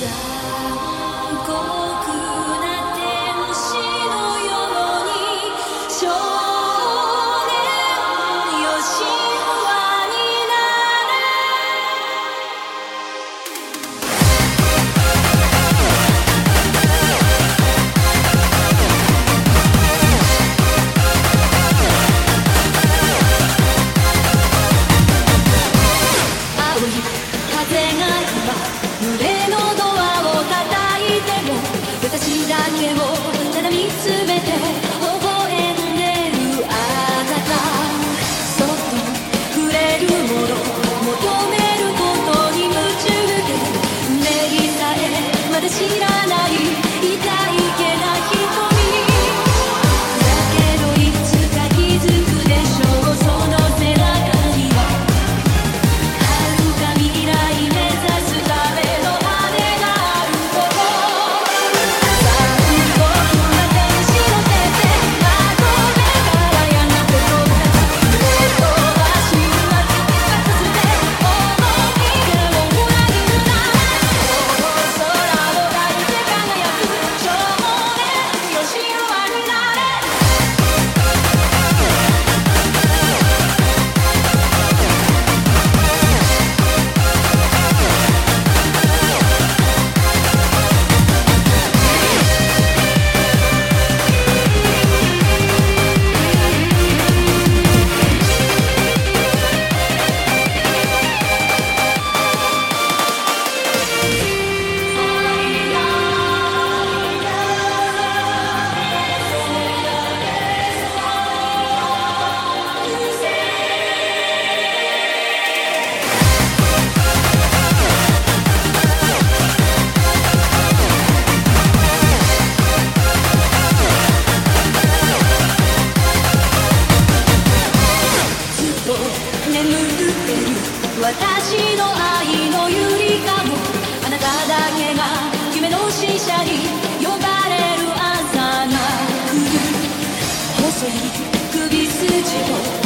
desire てる私の愛のゆりかもあなただけが夢の使者に呼ばれる朝が来る。細い首筋を